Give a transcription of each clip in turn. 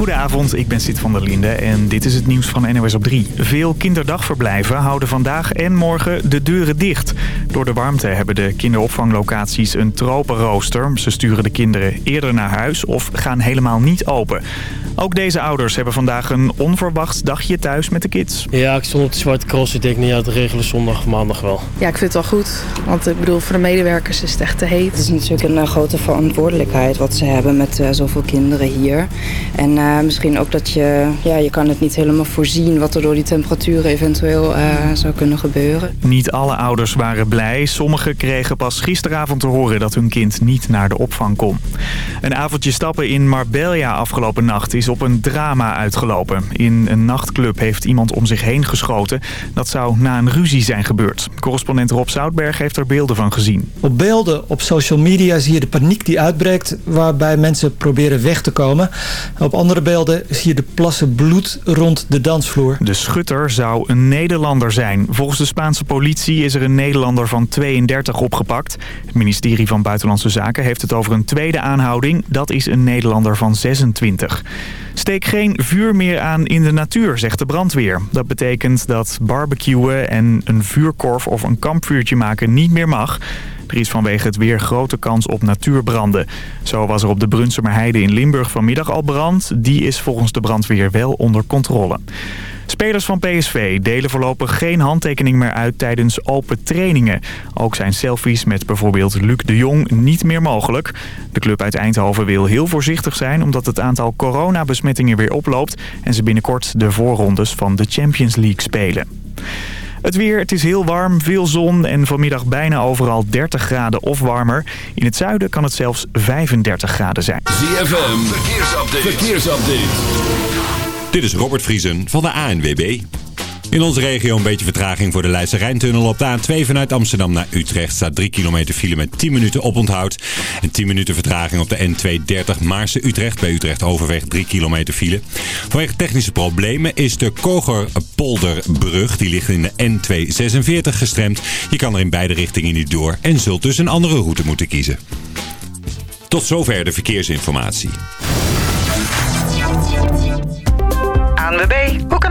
Goedenavond, ik ben Sid van der Linde en dit is het nieuws van NOS op 3. Veel kinderdagverblijven houden vandaag en morgen de deuren dicht. Door de warmte hebben de kinderopvanglocaties een tropenrooster. Ze sturen de kinderen eerder naar huis of gaan helemaal niet open. Ook deze ouders hebben vandaag een onverwacht dagje thuis met de kids. Ja, ik stond op de Zwarte Cross. Ik denk, nou ja, de regelen zondag, maandag wel. Ja, ik vind het wel goed. Want ik bedoel, voor de medewerkers is het echt te heet. Het is natuurlijk een uh, grote verantwoordelijkheid wat ze hebben met uh, zoveel kinderen hier. En uh, misschien ook dat je, ja, je kan het niet helemaal voorzien wat er door die temperaturen eventueel zou kunnen gebeuren. Niet alle ouders waren blij. Sommigen kregen pas gisteravond te horen dat hun kind niet naar de opvang kon. Een avondje stappen in Marbella afgelopen nacht is op een drama uitgelopen. In een nachtclub heeft iemand om zich heen geschoten. Dat zou na een ruzie zijn gebeurd. Correspondent Rob Zoutberg heeft er beelden van gezien. Op beelden op social media zie je de paniek die uitbreekt... waarbij mensen proberen weg te komen. Op andere zie je de plassen bloed rond de dansvloer. De schutter zou een Nederlander zijn. Volgens de Spaanse politie is er een Nederlander van 32 opgepakt. Het ministerie van Buitenlandse Zaken heeft het over een tweede aanhouding. Dat is een Nederlander van 26. Steek geen vuur meer aan in de natuur, zegt de brandweer. Dat betekent dat barbecuen en een vuurkorf of een kampvuurtje maken niet meer mag. Er is vanwege het weer grote kans op natuurbranden. Zo was er op de Brunsumerheide in Limburg vanmiddag al brand. Die is volgens de brandweer wel onder controle. Spelers van PSV delen voorlopig geen handtekening meer uit tijdens open trainingen. Ook zijn selfies met bijvoorbeeld Luc de Jong niet meer mogelijk. De club uit Eindhoven wil heel voorzichtig zijn omdat het aantal coronabesmettingen weer oploopt... en ze binnenkort de voorrondes van de Champions League spelen. Het weer, het is heel warm, veel zon en vanmiddag bijna overal 30 graden of warmer. In het zuiden kan het zelfs 35 graden zijn. ZFM, verkeersupdate. verkeersupdate. Dit is Robert Vriesen van de ANWB. In onze regio een beetje vertraging voor de Leidse Rijntunnel. Op de A2 vanuit Amsterdam naar Utrecht staat 3 kilometer file met 10 minuten oponthoud. En 10 minuten vertraging op de N230 Maarse-Utrecht. Bij Utrecht overweg 3 kilometer file. Vanwege technische problemen is de Kogerpolderbrug, die ligt in de N246 gestremd. Je kan er in beide richtingen niet door en zult dus een andere route moeten kiezen. Tot zover de verkeersinformatie. ANWB,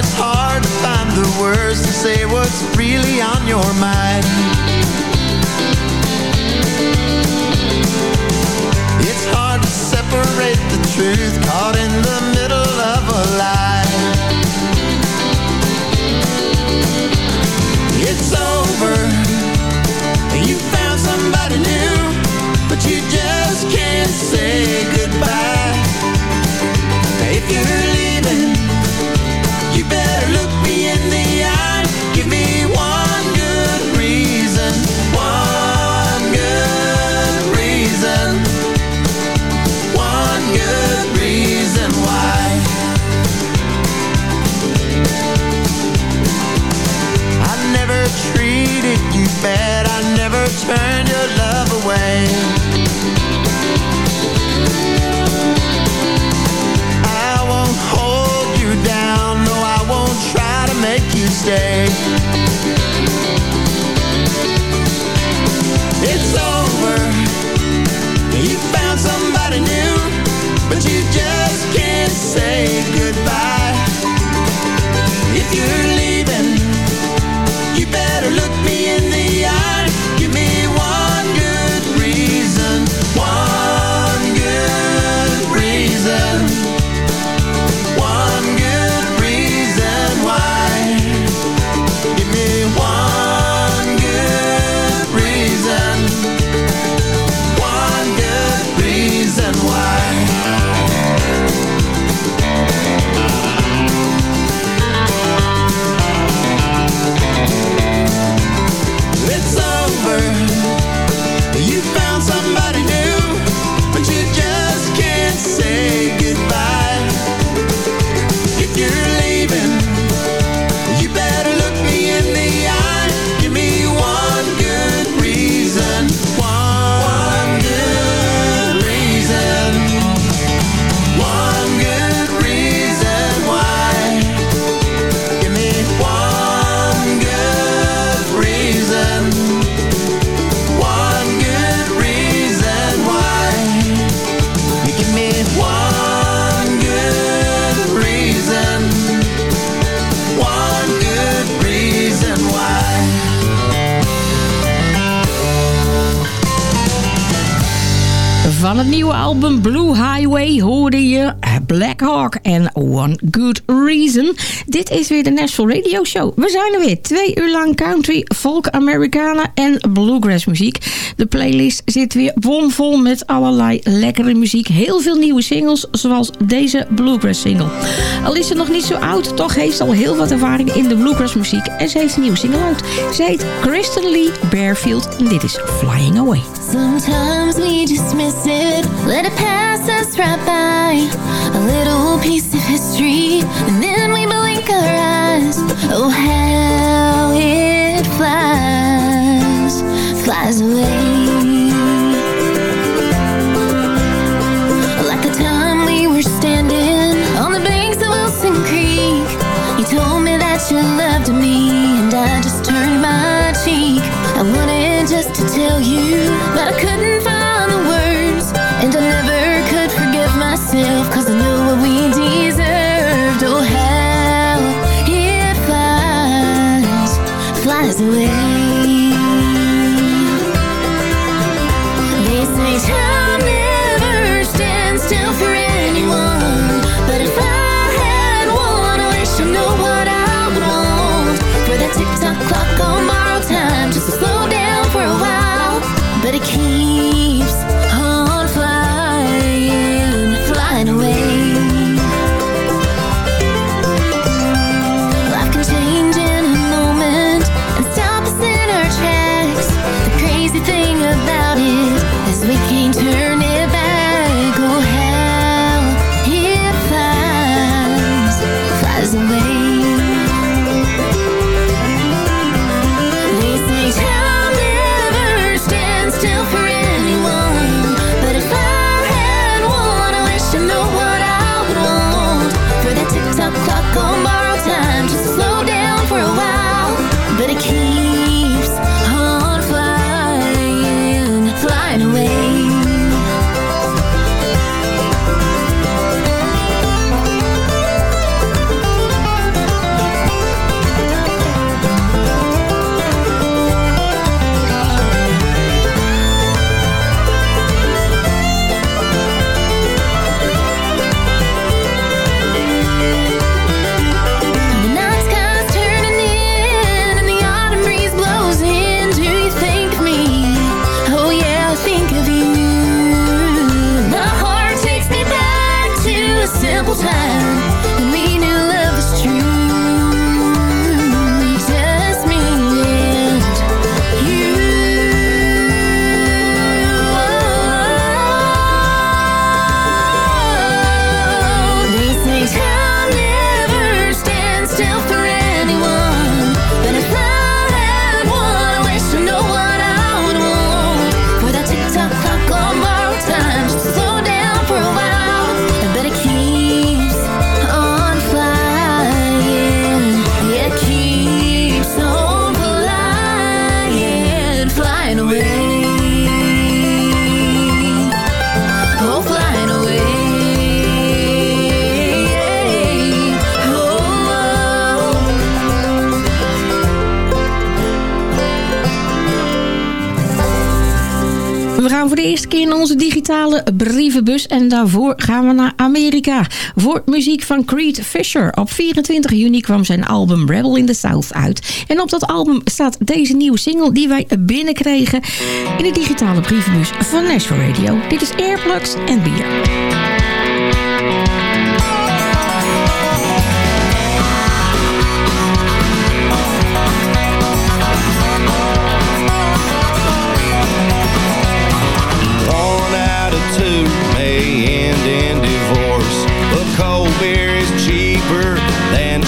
It's hard to find the words to say what's really on your mind. It's hard to separate the truth caught in the middle of a lie. Black en One Good Reason. Dit is weer de Nashville Radio Show. We zijn er weer. Twee uur lang country, folk, Americana en bluegrass muziek. De playlist zit weer bomvol met allerlei lekkere muziek. Heel veel nieuwe singles, zoals deze bluegrass single. Al is ze nog niet zo oud, toch heeft ze al heel wat ervaring in de bluegrass muziek. En ze heeft een nieuwe single uit. Ze heet Kristen Lee Bearfield en dit is Flying Away. Sometimes we just miss it, let it pass us right by. A little piece and then we blink our eyes. Oh, how it flies, flies away. Like the time we were standing on the banks of Wilson Creek. You told me that you loved me, and I just turned my cheek. I wanted just to tell you, but I couldn't find digitale brievenbus en daarvoor gaan we naar Amerika. Voor muziek van Creed Fisher. Op 24 juni kwam zijn album Rebel in the South uit. En op dat album staat deze nieuwe single die wij binnenkregen in de digitale brievenbus van Nashville Radio. Dit is Airplugs en Bier.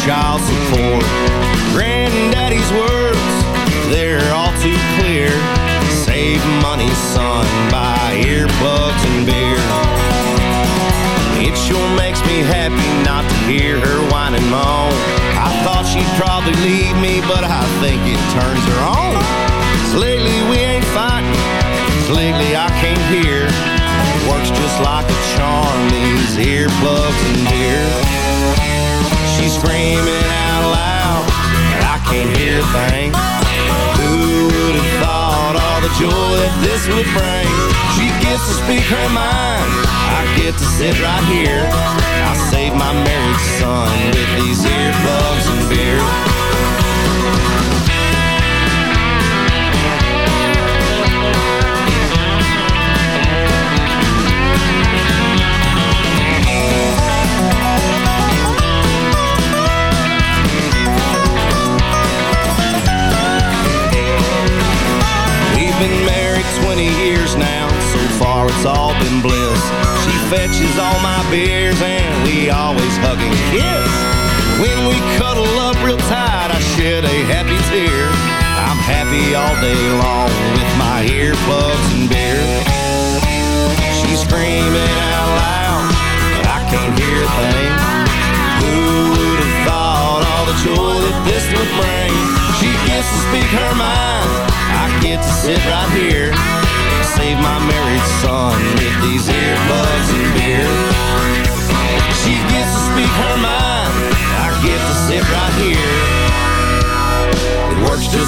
Child support. Granddaddy's words, they're all too clear. Save money, son, buy earplugs and beer. It sure makes me happy not to hear her whine and moan. I thought she'd probably leave me, but I think it turns her on. lately we ain't fighting. lately I can't hear. Works just like a charm, these earplugs and beer. She's screaming out loud, and I can't hear a thing. Who would have thought all the joy that this would bring? She gets to speak her mind. I get to sit right here. I save my married son with these earplugs and beer.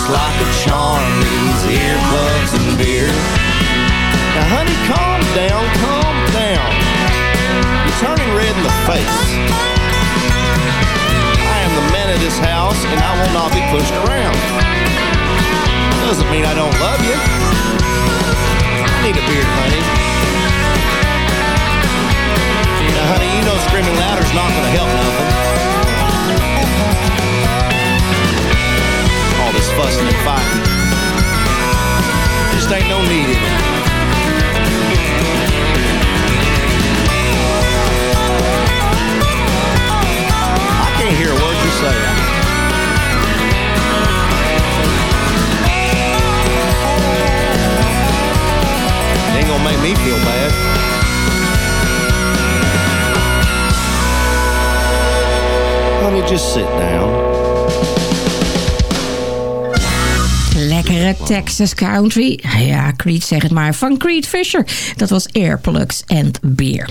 Just like a charm These earbuds and beer Now honey, calm down, calm down You're turning red in the face I am the man of this house And I will not be pushed around doesn't mean I don't love you. I need a beer, honey. Now, honey, you know screaming louder's not gonna help nothing. Fussing and fighting. Just ain't no need in it. I can't hear a word you're saying. ain't gonna make me feel bad. Honey, just sit down. Texas Country. Ja, Creed zeg het maar. Van Creed Fisher. Dat was Airplugs and Beer.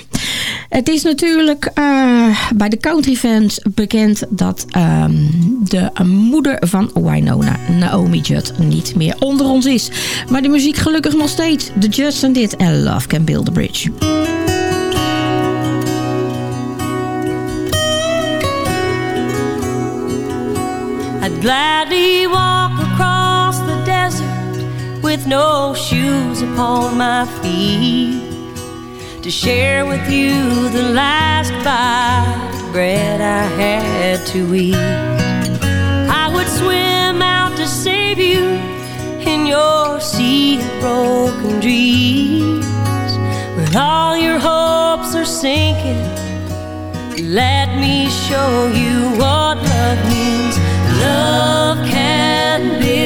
Het is natuurlijk uh, bij de country fans bekend dat um, de moeder van Wynonna, Naomi Judd, niet meer onder ons is. Maar de muziek gelukkig nog steeds. The Judds en dit en Love Can Build a Bridge. With no shoes upon my feet to share with you the last bite of bread I had to eat. I would swim out to save you in your sea of broken dreams. When all your hopes are sinking, let me show you what love means. Love can build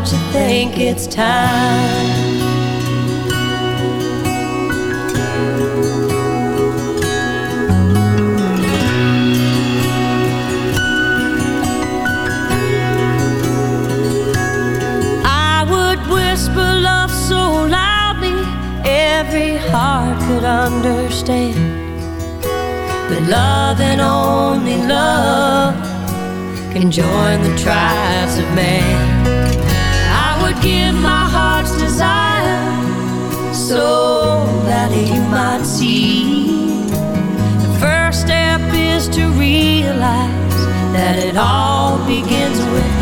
Don't you think it's time? I would whisper love so loudly every heart could understand. But love and only love can join the tribes of man. So that you might see. The first step is to realize that it all begins with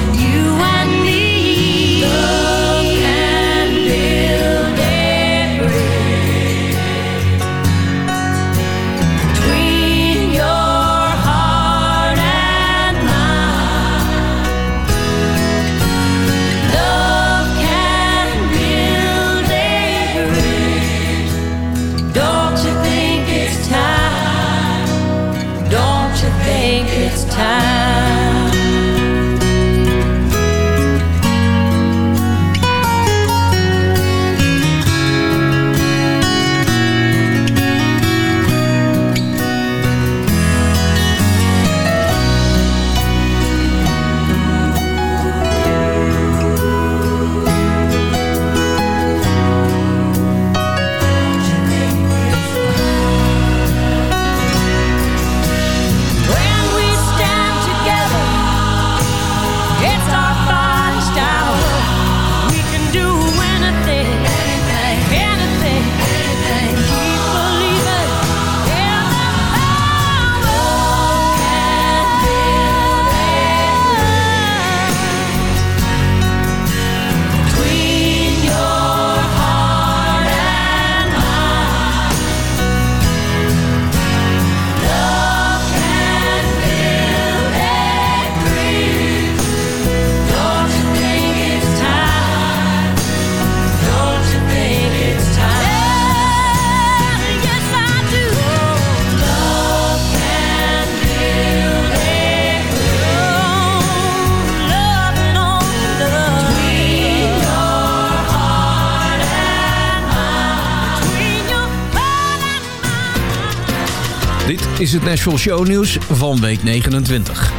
is het Nashville Show Nieuws van week 29.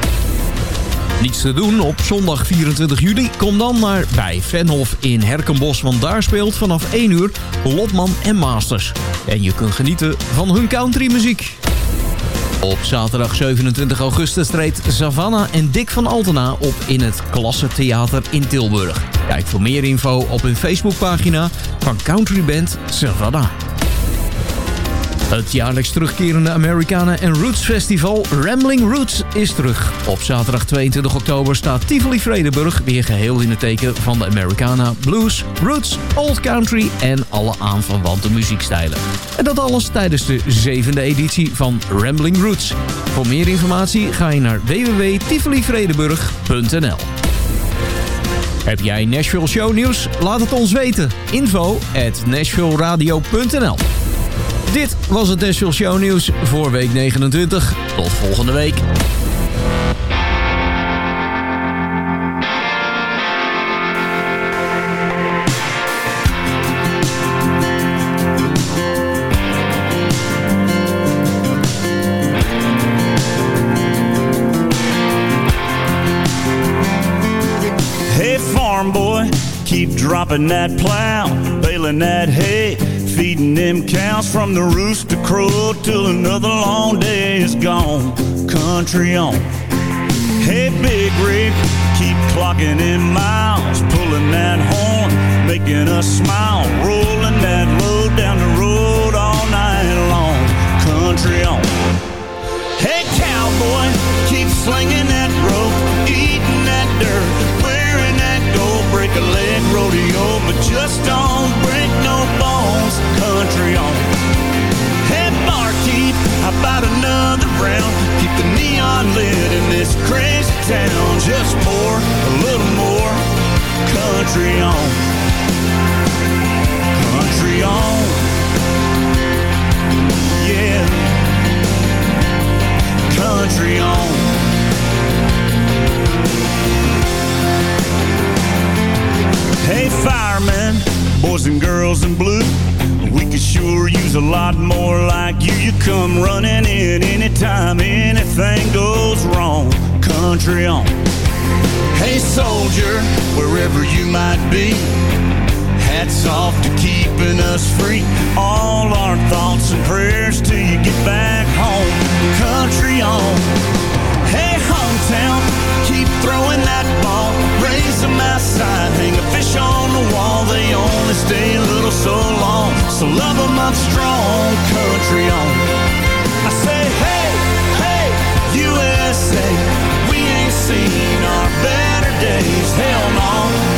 Niets te doen op zondag 24 juli? Kom dan naar bij Venhof in Herkenbos, want daar speelt vanaf 1 uur Lotman en Masters. En je kunt genieten van hun countrymuziek. Op zaterdag 27 augustus treedt Savannah en Dick van Altena op in het Klasse Theater in Tilburg. Kijk voor meer info op hun Facebookpagina van countryband Savannah. Het jaarlijks terugkerende Americana en Roots Festival Rambling Roots is terug. Op zaterdag 22 oktober staat Tivoli Vredenburg weer geheel in het teken van de Americana, blues, roots, old country en alle aanverwante muziekstijlen. En dat alles tijdens de zevende editie van Rambling Roots. Voor meer informatie ga je naar www.tivolivredenburg.nl Heb jij Nashville Show nieuws? Laat het ons weten. Info at nashvilleradio.nl dit was het Nashville Show Nieuws voor week 29. Tot volgende week. Hey farm boy, keep dropping that plow, baling that hay, feeding them cows from the rooster crow till another long day is gone. Country on. Hey big rig, keep clocking in miles, pulling that horn, making us smile, rolling that load down the road all night long. Country on. Hey cowboy, keep slinging that rope, eating that dirt, wearing that gold, break a leg rodeo, but just don't break no bones. Country on. Hey barkeep, how about another round? Keep the neon lit in this crazy town. Just pour a little more. Country on. Country on. Yeah country on. Hey firemen, boys and girls in blue, we could sure use a lot more like you. You come running in anytime anything goes wrong. Country on. Hey soldier, wherever you might be, hats off to keeping us free. All our thoughts and prayers till you get back home. Country on. Hey hometown, keep throwing that ball. Raise them outside, hang a fish on the wall. They only stay a little so long. So love them up strong. Country on. I say hey, hey, USA. We ain't seen our better days. Hell no.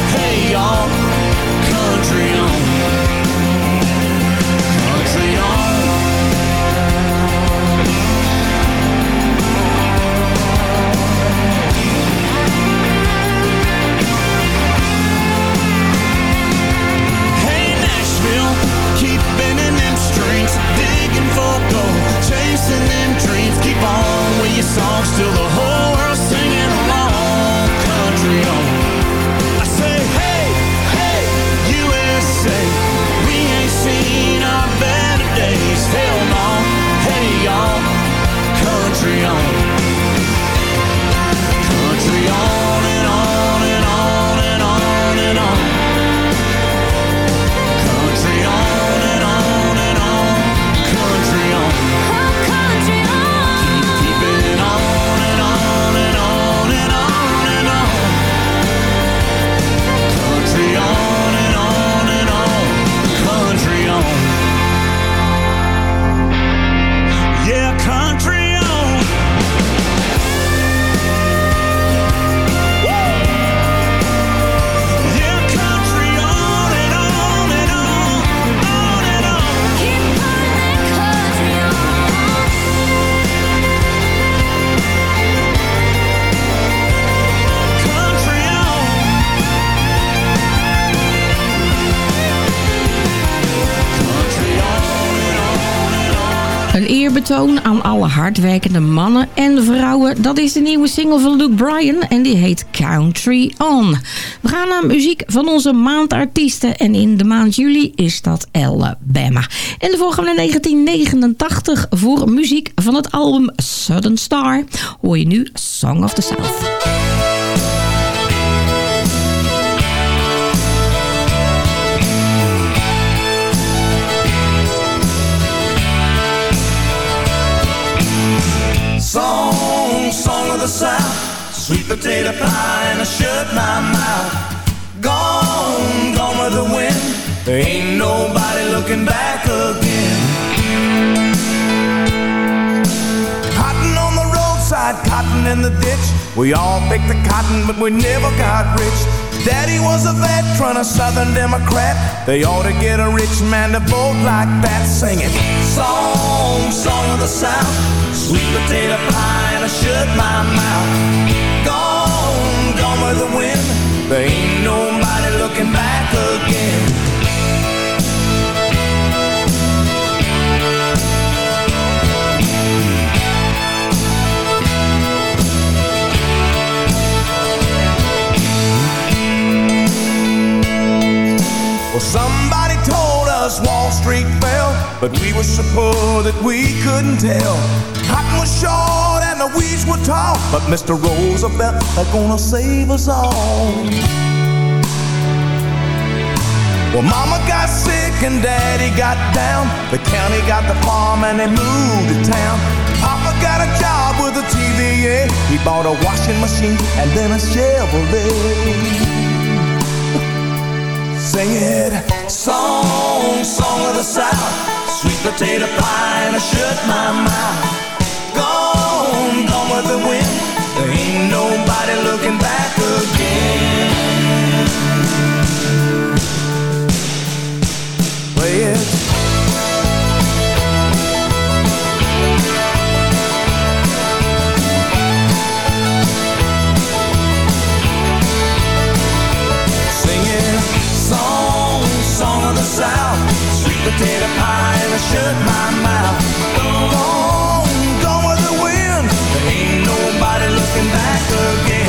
Eerbetoon aan alle hardwerkende mannen en vrouwen. Dat is de nieuwe single van Luke Bryan en die heet Country On. We gaan naar muziek van onze maandartiesten en in de maand juli is dat Alabama. En de volgende 1989 voor muziek van het album Southern Star hoor je nu Song of the South. The South, sweet potato pie, and I shut my mouth. Gone, gone with the wind. There ain't nobody looking back again. Cotton on the roadside, cotton in the ditch. We all picked the cotton, but we never got rich. Daddy was a veteran, a Southern Democrat. They ought to get a rich man to vote like that, singing song, song of the South, sweet potato pie, and I shut my mouth. Gone, gone with the wind. There ain't nobody looking back somebody told us Wall Street fell, but we were so poor that we couldn't tell. Cotton was short and the weeds were tall, but Mr. Roosevelt are gonna save us all. Well, Mama got sick and Daddy got down. The county got the farm and they moved to town. Papa got a job with the TVA. He bought a washing machine and then a Chevrolet. Sing it, song, song of the South, sweet potato pie, and I shut my mouth. Gone, gone with the wind. There ain't nobody looking back again. Play it. Shut my mouth. Gone, gone with the wind. There ain't nobody looking back again.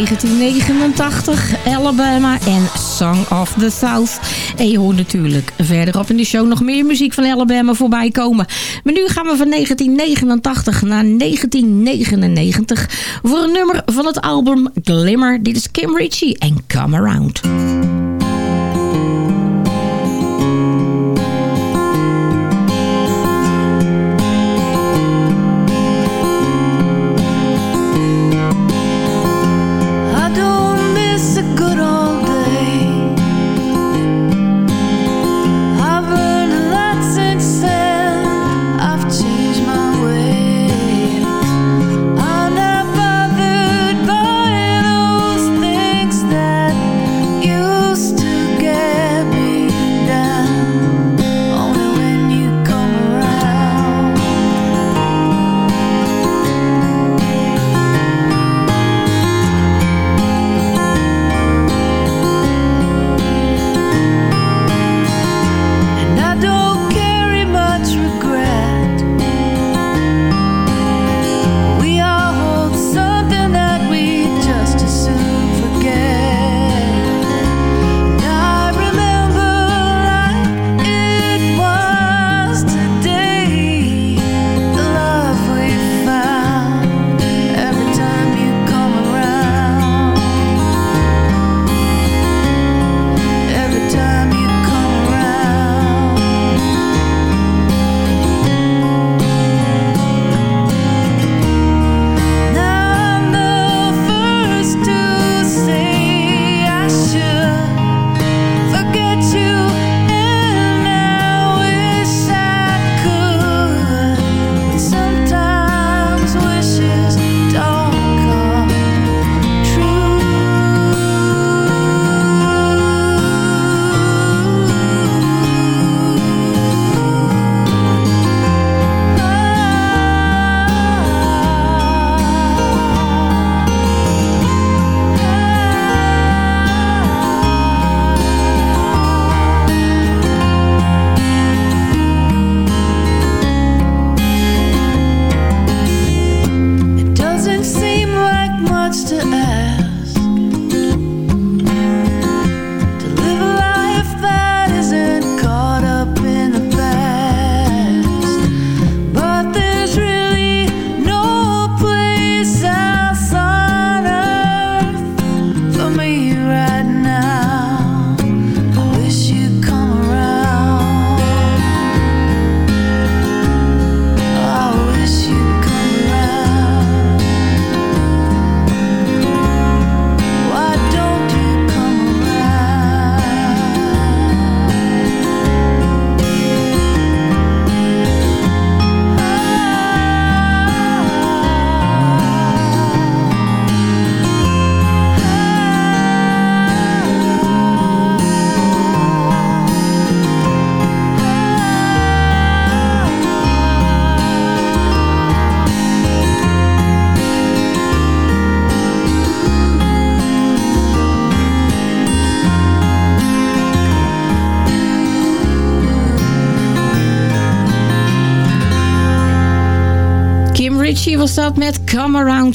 ...1989, Alabama en Song of the South. En je hoort natuurlijk verderop in de show nog meer muziek van Alabama voorbij komen. Maar nu gaan we van 1989 naar 1999... voor een nummer van het album Glimmer. Dit is Kim Ritchie en Come Around.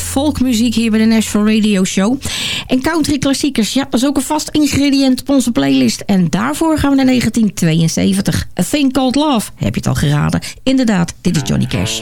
Folkmuziek hier bij de Nashville Radio Show. En country klassiekers, ja, is ook een vast ingrediënt op onze playlist. En daarvoor gaan we naar 1972. A Thing Called Love, heb je het al geraden. Inderdaad, dit is Johnny Cash.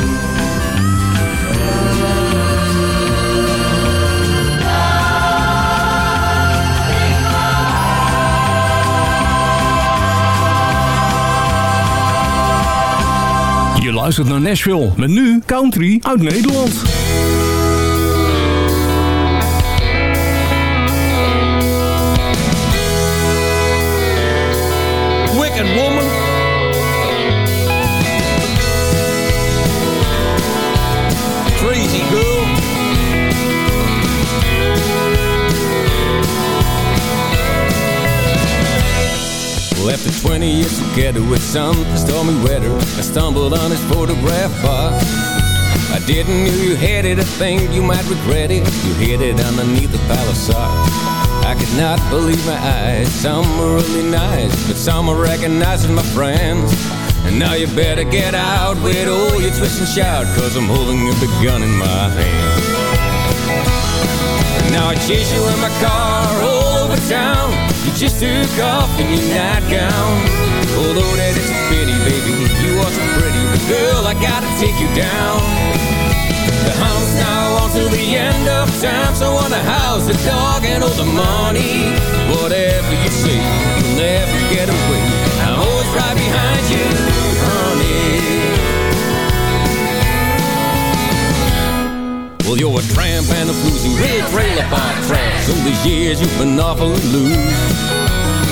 Je luistert naar Nashville. Met nu country uit Nederland. Wicked woman. 20 years together with some stormy weather, I stumbled on his photograph box. I didn't know you had it, I think you might regret it. You hid it underneath the pile of socks. I could not believe my eyes. Some were really nice, but some I recognizing my friends. And now you better get out with all your twist and shout, cause I'm holding a big gun in my hand. Now I chase you in my car all over town. You just took off in your nightgown. Although that is a pity, baby, you are so pretty. But girl, I gotta take you down. The hunt's now on to the end of time. So on the house, the dog, and all the money. Whatever you say, you'll never get away. I'm always right behind you, honey. Well, you're a tramp and a floozy, real trailer park trash. All these years you've been awfully loose.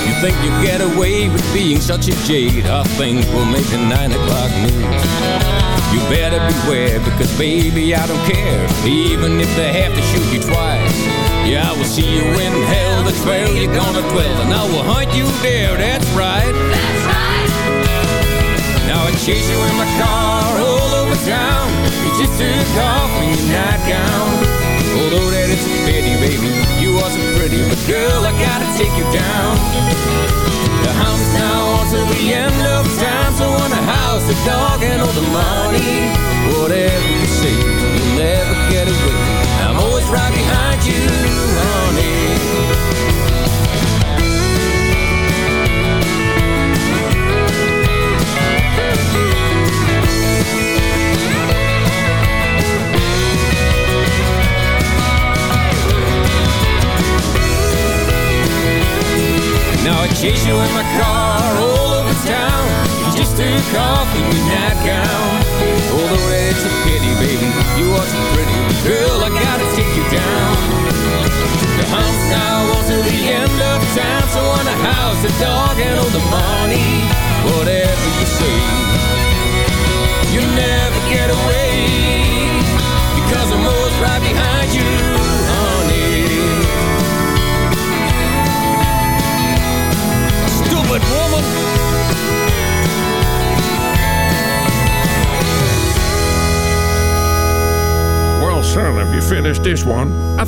You think you get away with being such a jade? I think we'll make the nine o'clock news. You better beware, because baby, I don't care. Even if they have to shoot you twice. Yeah, I will see you in hell, the trail you're gonna dwell, and I will hunt you there, that's right. That's right. Now I chase you in my car all over town. Just took off in your nightgown. Although that it's a pity, baby, you so pretty, but girl, I gotta take you down. The hound's now on the end of time, so on the house, the dog, and all the money. Whatever you say,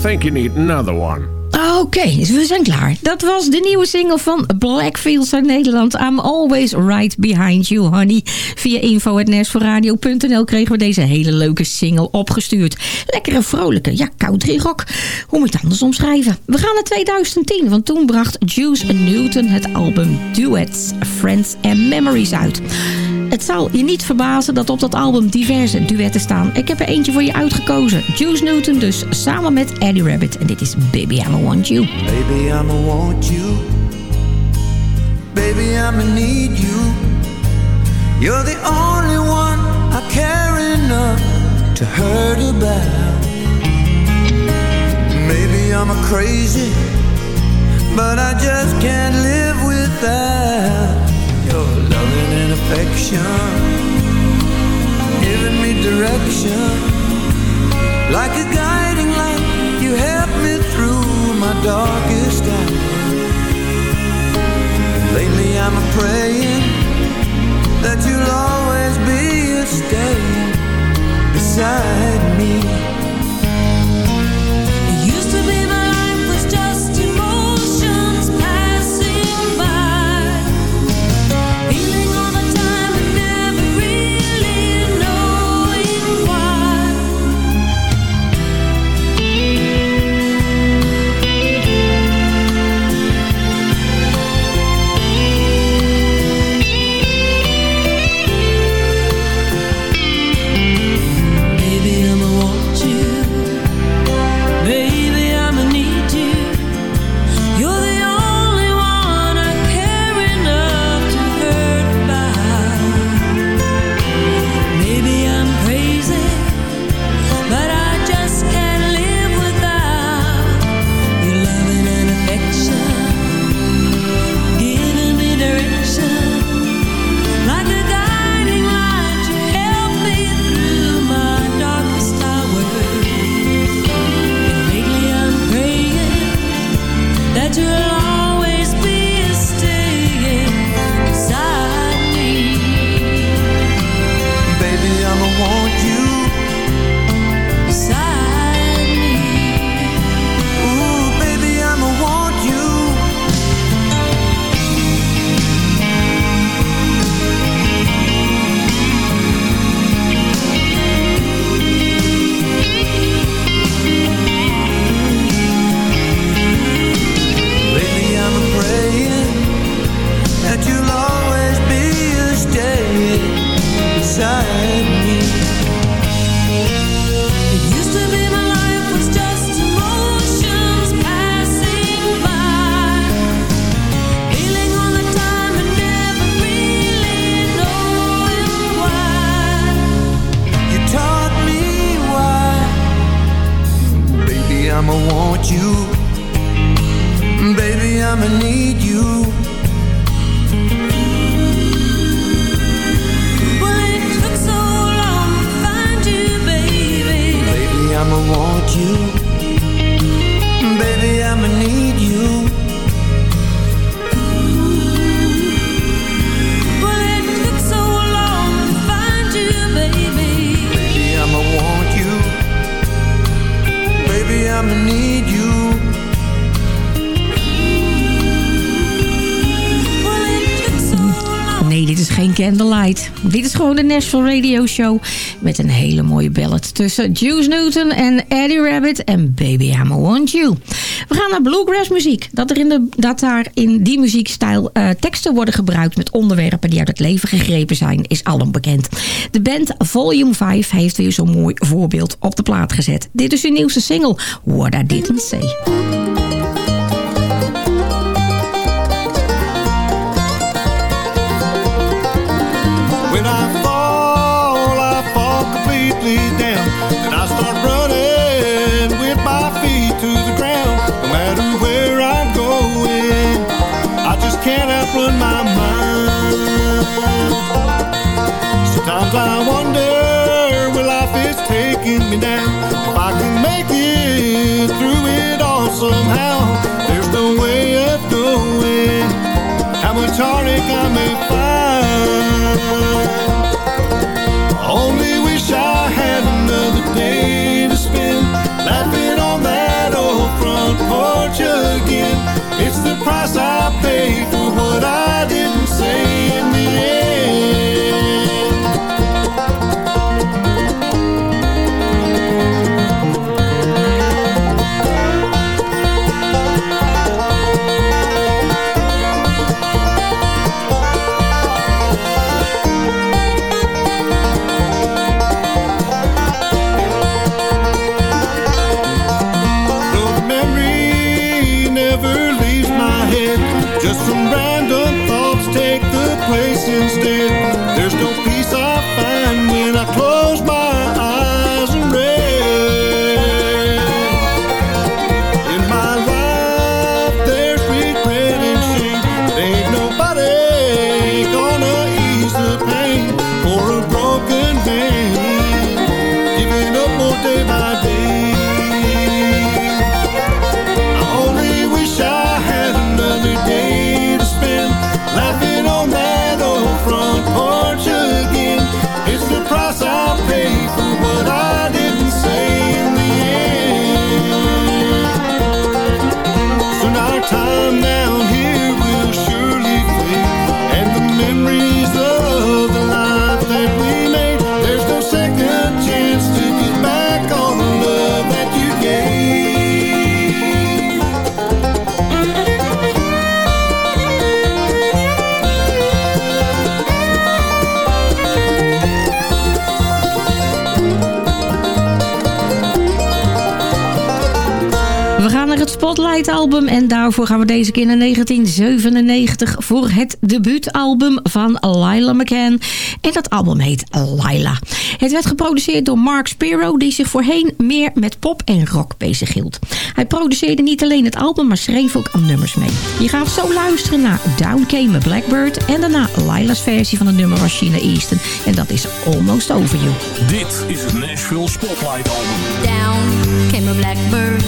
think you need another one. Oké, dus we zijn klaar. Dat was de nieuwe single van Blackfields uit Nederland. I'm always right behind you, honey. Via info.nesforradio.nl kregen we deze hele leuke single opgestuurd. Lekkere, vrolijke, ja, country rock. Hoe moet het anders omschrijven? We gaan naar 2010, want toen bracht Juice Newton het album Duets, Friends and Memories uit. Het zal je niet verbazen dat op dat album diverse duetten staan. Ik heb er eentje voor je uitgekozen. Juice Newton dus, samen met Eddie Rabbit. En dit is Baby I'ma Want You. Baby, I'ma want you. Baby, I'ma need you. You're the only one I care enough to hurt about. Maybe I'm a crazy, but I just can't live and affection. Giving me direction, like a guiding light. You help me through my darkest hour. Lately I'm praying that you'll always be a staying beside me. Dit is gewoon de Nashville Radio Show. Met een hele mooie ballad tussen Juice Newton en Eddie Rabbit en Baby I'ma Want You. We gaan naar bluegrass muziek. Dat, er in de, dat daar in die muziekstijl eh, teksten worden gebruikt met onderwerpen die uit het leven gegrepen zijn, is alom bekend. De band Volume 5 heeft weer zo'n mooi voorbeeld op de plaat gezet. Dit is hun nieuwste single, What I Didn't Say. help run my mind. Sometimes I wonder where life is taking me down. If I can make it through it all somehow, there's no way of knowing how much heartache I may find. The price I paid for what I didn't say in the end. Place instead. There's no peace I find when I close Spotlight album en daarvoor gaan we deze keer naar 1997 voor het debuutalbum van Lila McCann. En dat album heet Lila. Het werd geproduceerd door Mark Spiro die zich voorheen meer met pop en rock bezighield. Hij produceerde niet alleen het album maar schreef ook aan nummers mee. Je gaat zo luisteren naar Down Came a Blackbird en daarna Lila's versie van het nummer was Sheena Easton. En dat is Almost Over You. Dit is het Nashville Spotlight Album. Down came a blackbird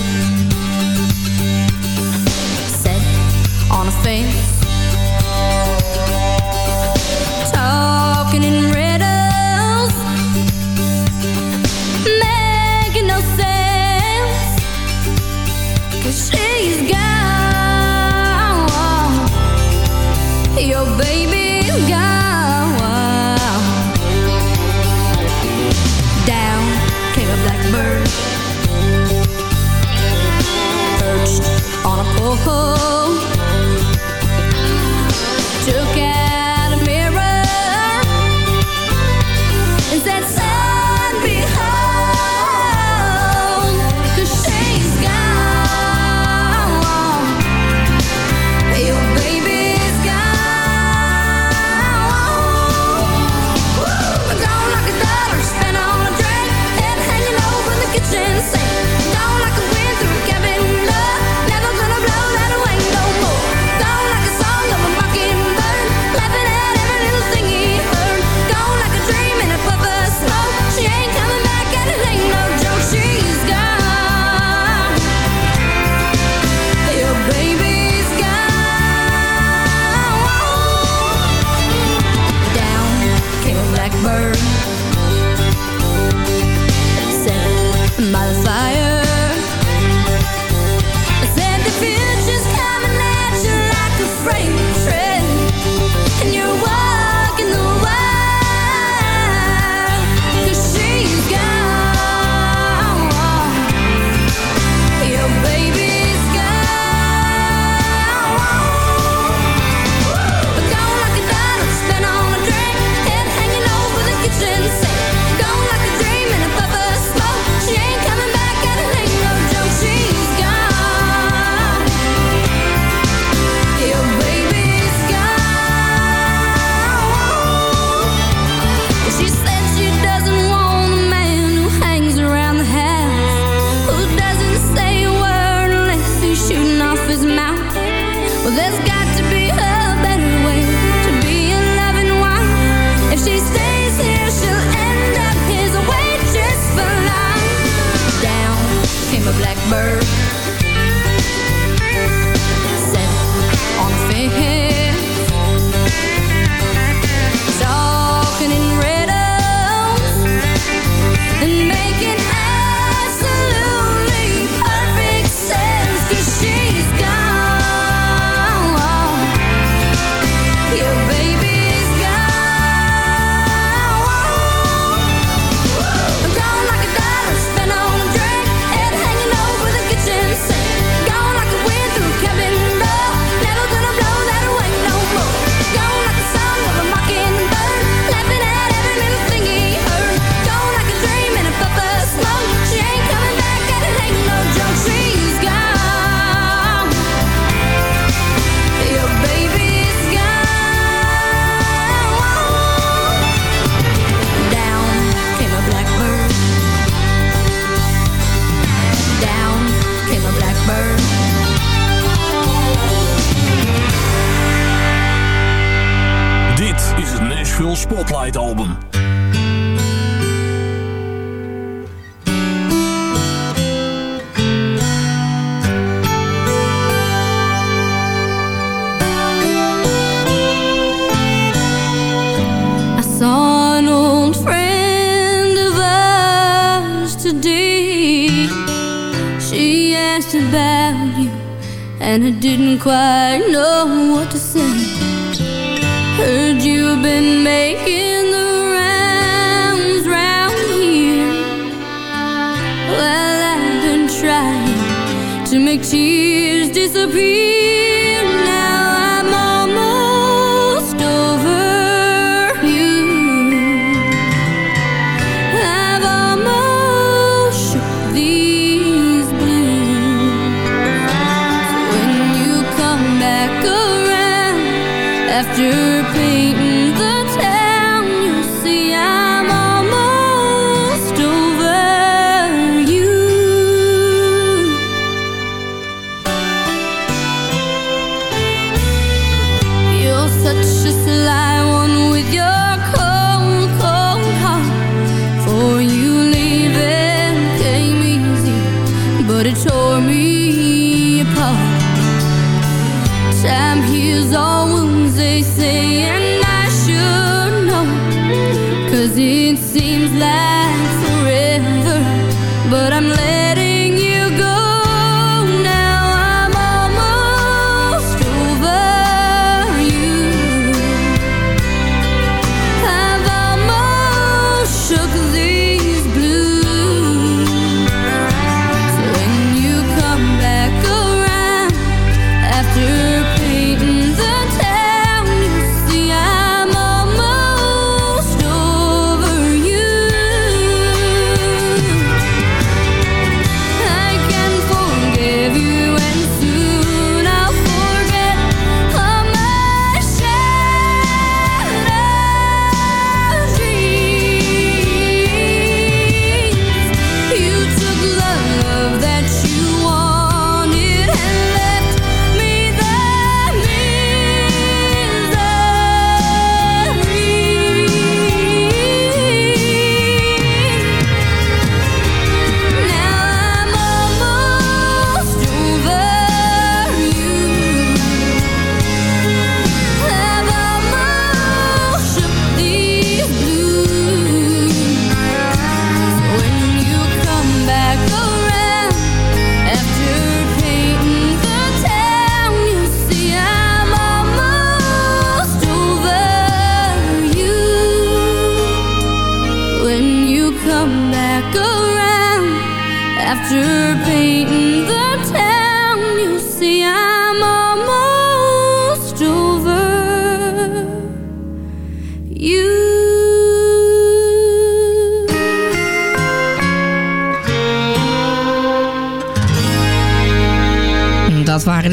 After painting the town, you see. I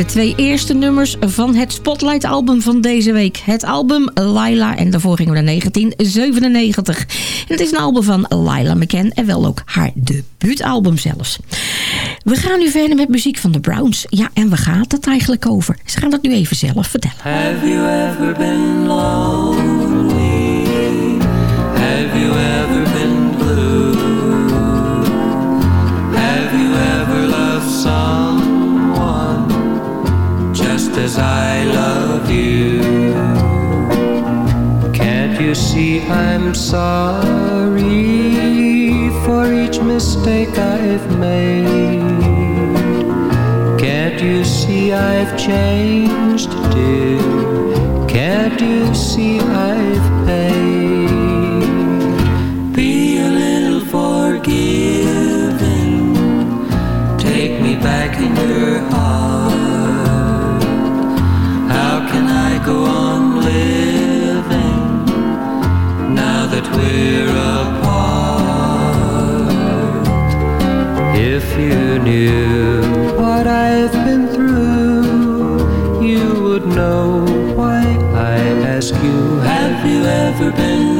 de twee eerste nummers van het Spotlight-album van deze week. Het album Laila en daarvoor gingen we naar 1997. Het is een album van Laila McCann en wel ook haar debuutalbum zelfs. We gaan nu verder met muziek van de Browns. Ja, en waar gaat het eigenlijk over? Ze gaan dat nu even zelf vertellen. Have you ever been low? I love you. Can't you see I'm sorry for each mistake I've made? Can't you see I've changed, dear? Can't you see I we're apart. If you knew what I've been through, you would know why I ask you, have you ever been?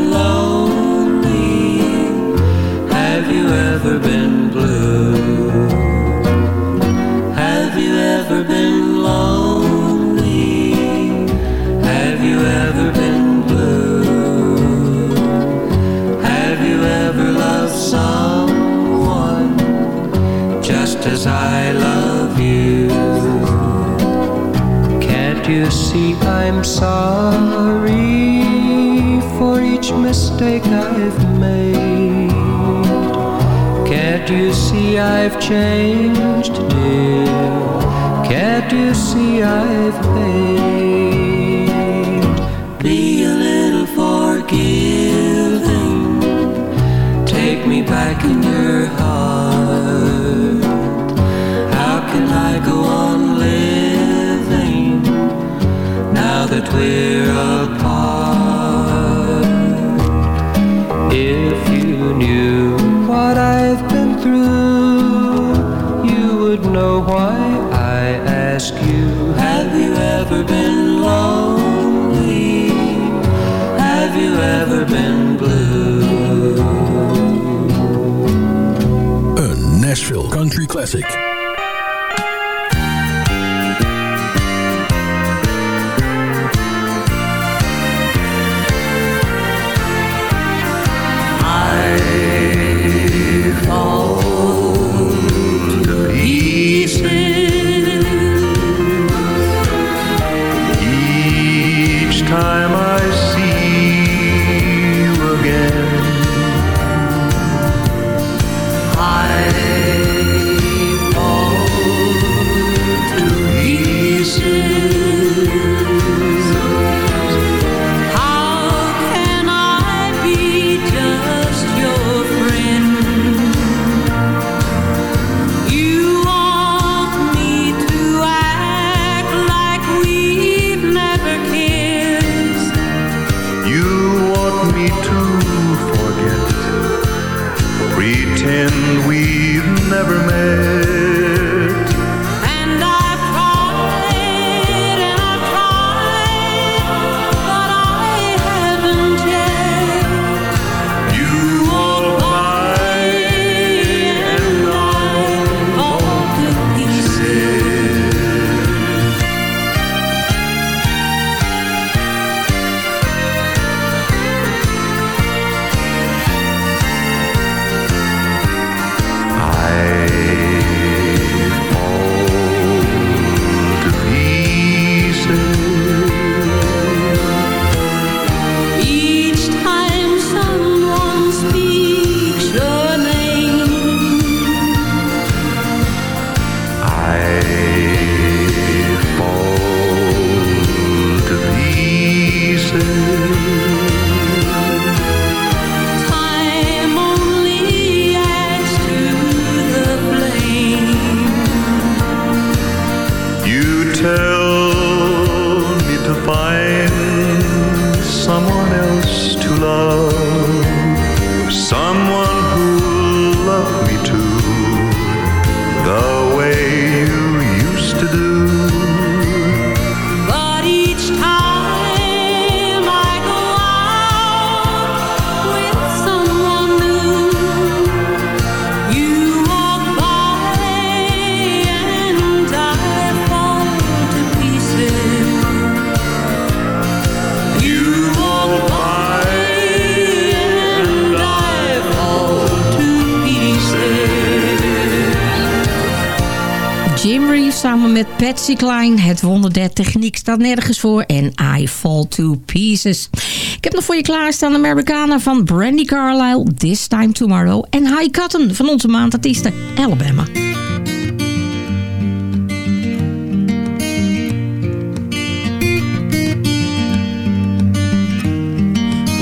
Met Patsy Cline. Het wonder der techniek staat nergens voor. En I Fall to Pieces. Ik heb nog voor je klaarstaan Americana van Brandy Carlisle. This Time Tomorrow. En High Cotton van onze maandartiesten Alabama.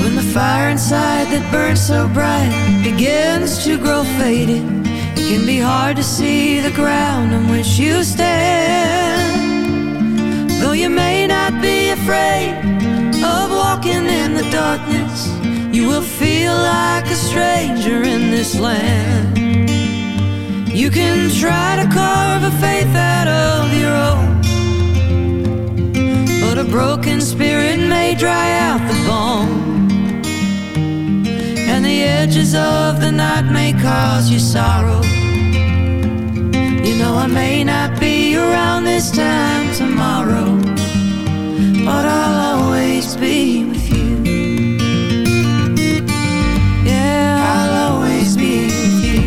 When the fire inside that burns so bright begins to grow faded, can be hard to see the ground on which you stand. Though you may not be afraid of walking in the darkness, you will feel like a stranger in this land. You can try to carve a faith out of your own. But a broken spirit may dry out the bone And the edges of the night may cause you sorrow know I may not be around this time tomorrow, but I'll always be with you. Yeah, I'll always be with you.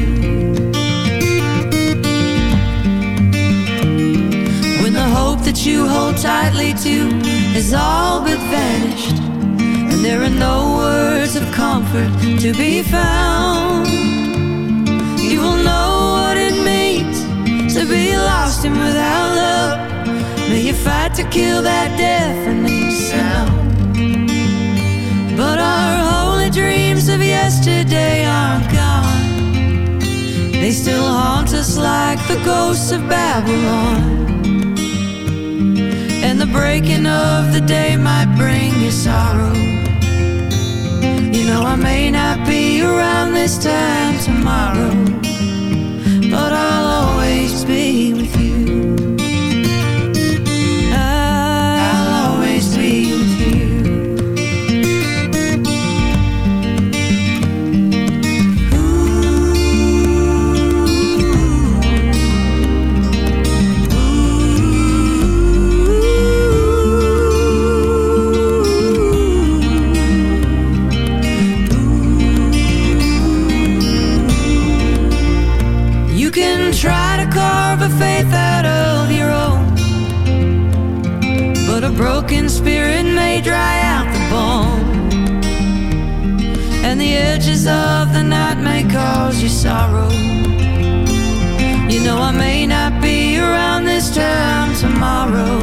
When the hope that you hold tightly to is all but vanished, and there are no words of comfort to be found, you will know to be lost and without love. May you fight to kill that deafening sound. But our holy dreams of yesterday are gone. They still haunt us like the ghosts of Babylon. And the breaking of the day might bring you sorrow. You know, I may not be around this time tomorrow, but I'll always be with you. The edges of the night may cause you sorrow. You know, I may not be around this time tomorrow,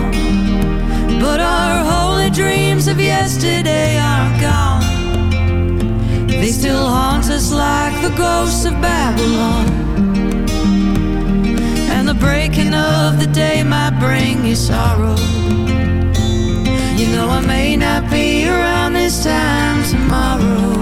but our holy dreams of yesterday are gone. They still haunt us like the ghosts of Babylon. And the breaking of the day might bring you sorrow. You know, I may not be around this time tomorrow.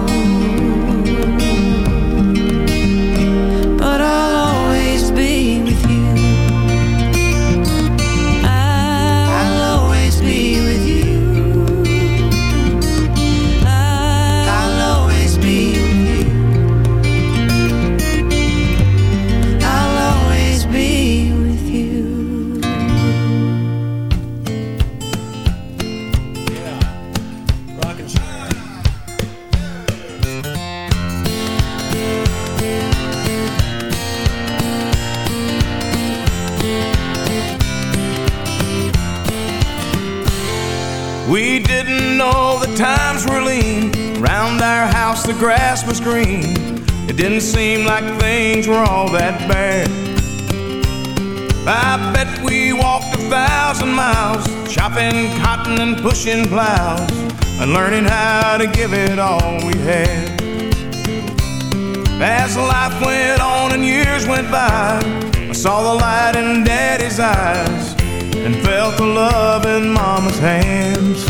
Grass was green. It didn't seem like things were all that bad. I bet we walked a thousand miles, chopping cotton and pushing plows, and learning how to give it all we had. As life went on and years went by, I saw the light in Daddy's eyes and felt the love in Mama's hands.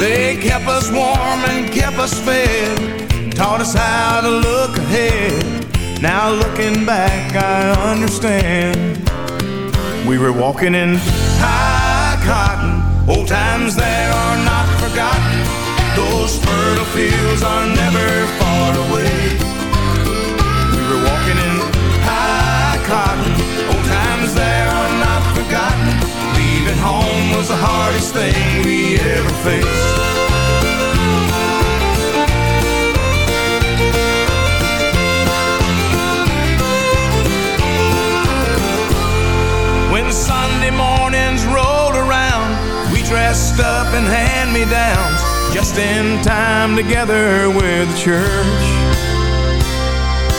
They kept us warm and kept us fed, taught us how to look ahead. Now looking back, I understand. We were walking in high cotton, old times there are not forgotten. Those fertile fields are never far away. Was the hardest thing we ever faced. When Sunday mornings rolled around, we dressed up in hand-me-downs, just in time together with the church.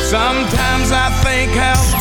Sometimes I think how